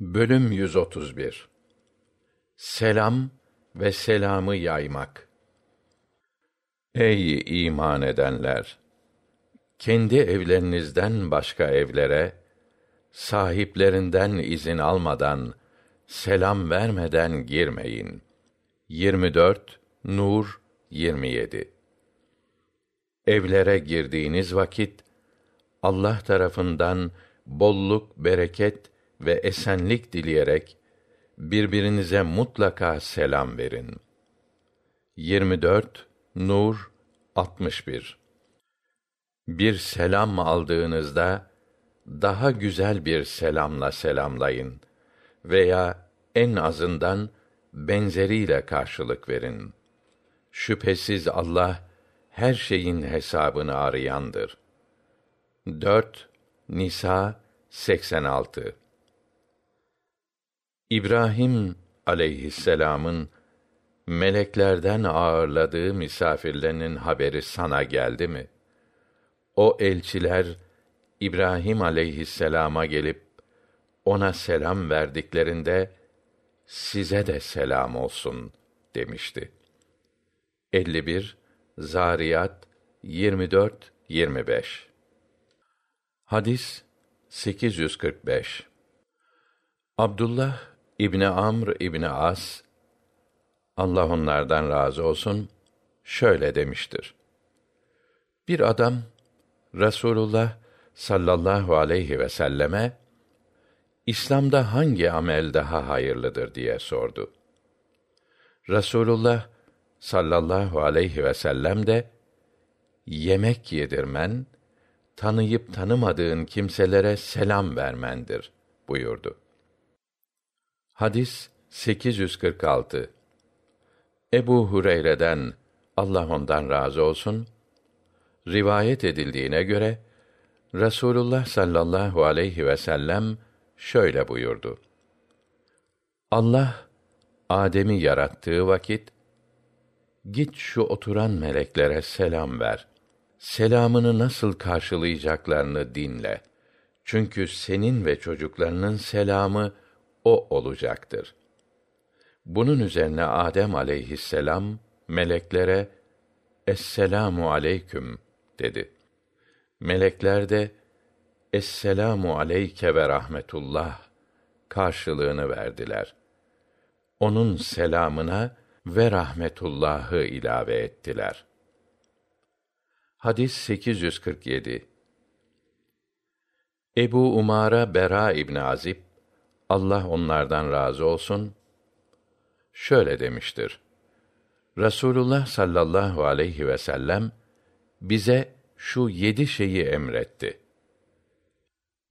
Bölüm 131 Selam ve selamı yaymak. Ey iman edenler! Kendi evlerinizden başka evlere sahiplerinden izin almadan, selam vermeden girmeyin. 24 Nur 27 Evlere girdiğiniz vakit Allah tarafından bolluk, bereket ve esenlik dileyerek birbirinize mutlaka selam verin. 24 Nur 61 Bir selam aldığınızda daha güzel bir selamla selamlayın veya en azından benzeriyle karşılık verin. Şüphesiz Allah her şeyin hesabını arayandır. 4 Nisa 86 İbrahim aleyhisselam'ın meleklerden ağırladığı misafirlerinin haberi sana geldi mi? O elçiler İbrahim aleyhisselama gelip ona selam verdiklerinde size de selam olsun demişti. 51 Zariyat 24 25 Hadis 845 Abdullah İbni Amr İbni As Allah onlardan razı olsun şöyle demiştir. Bir adam Rasulullah sallallahu aleyhi ve selleme İslam'da hangi amel daha hayırlıdır diye sordu. Rasulullah sallallahu aleyhi ve sellem de yemek yedirmen, tanıyıp tanımadığın kimselere selam vermendir buyurdu. Hadis 846 Ebu Hureyre'den Allah ondan razı olsun rivayet edildiğine göre Rasulullah sallallahu aleyhi ve sellem şöyle buyurdu. Allah Adem'i yarattığı vakit git şu oturan meleklere selam ver. Selamını nasıl karşılayacaklarını dinle. Çünkü senin ve çocuklarının selamı o olacaktır. Bunun üzerine Adem aleyhisselam meleklere Esselamu aleyküm dedi. Melekler de Esselamu aleyke ve rahmetullah karşılığını verdiler. Onun selamına ve rahmetullahı ilave ettiler. Hadis 847 Ebu Umara Bera İbn Azib Allah onlardan razı olsun şöyle demiştir. Rasulullah sallallahu aleyhi ve sellem bize şu yedi şeyi emretti.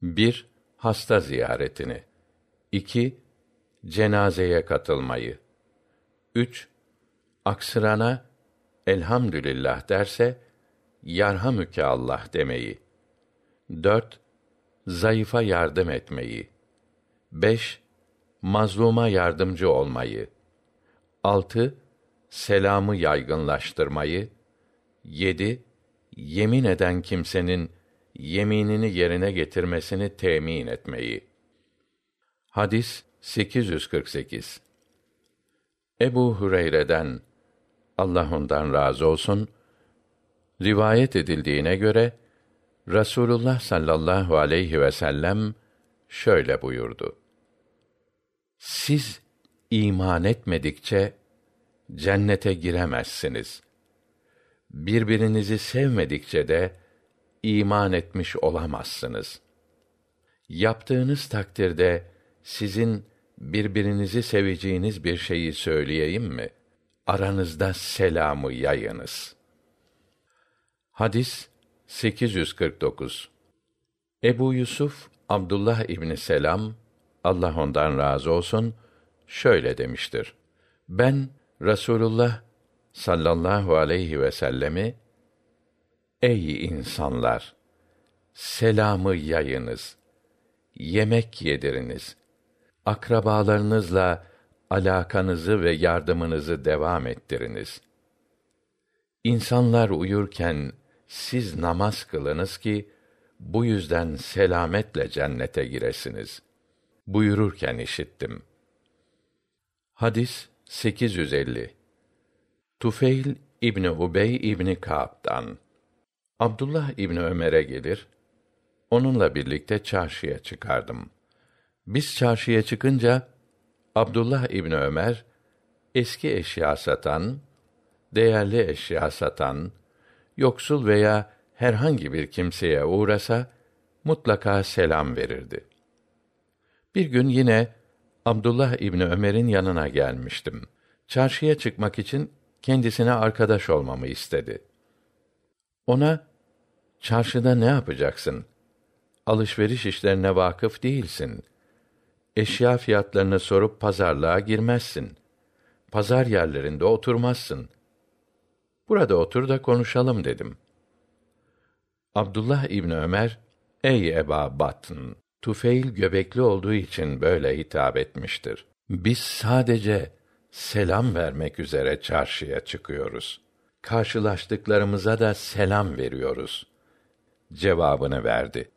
Bir, hasta ziyaretini. iki cenazeye katılmayı. Üç, aksırana elhamdülillah derse, yarhamüke Allah demeyi. Dört, zayıfa yardım etmeyi. 5. Mazluma yardımcı olmayı. 6. Selamı yaygınlaştırmayı. 7. Yemin eden kimsenin yeminini yerine getirmesini temin etmeyi. Hadis 848. Ebu Hureyre'den Allah ondan razı olsun rivayet edildiğine göre Rasulullah sallallahu aleyhi ve sellem şöyle buyurdu. Siz iman etmedikçe cennete giremezsiniz. Birbirinizi sevmedikçe de iman etmiş olamazsınız. Yaptığınız takdirde sizin birbirinizi seveceğiniz bir şeyi söyleyeyim mi? Aranızda selamı yayınız. Hadis 849 Ebu Yusuf Abdullah İbni Selam Allah ondan razı olsun şöyle demiştir. Ben Rasulullah sallallahu aleyhi ve sellemi Ey insanlar selamı yayınız yemek yediriniz akrabalarınızla alakanızı ve yardımınızı devam ettiriniz İnsanlar uyurken siz namaz kılınız ki bu yüzden selametle cennete giresiniz buyururken işittim. Hadis 850. Tufeil İbni Ubey İbni Ka'b'dan Abdullah İbni Ömer'e gelir, onunla birlikte çarşıya çıkardım. Biz çarşıya çıkınca Abdullah İbni Ömer eski eşya satan, değerli eşya satan, yoksul veya herhangi bir kimseye uğrasa mutlaka selam verirdi. Bir gün yine Abdullah İbni Ömer'in yanına gelmiştim. Çarşıya çıkmak için kendisine arkadaş olmamı istedi. Ona, çarşıda ne yapacaksın? Alışveriş işlerine vakıf değilsin. Eşya fiyatlarını sorup pazarlığa girmezsin. Pazar yerlerinde oturmazsın. Burada otur da konuşalım dedim. Abdullah İbni Ömer, ey Eba Batn, Tufeil göbekli olduğu için böyle hitap etmiştir. Biz sadece selam vermek üzere çarşıya çıkıyoruz. Karşılaştıklarımıza da selam veriyoruz. Cevabını verdi.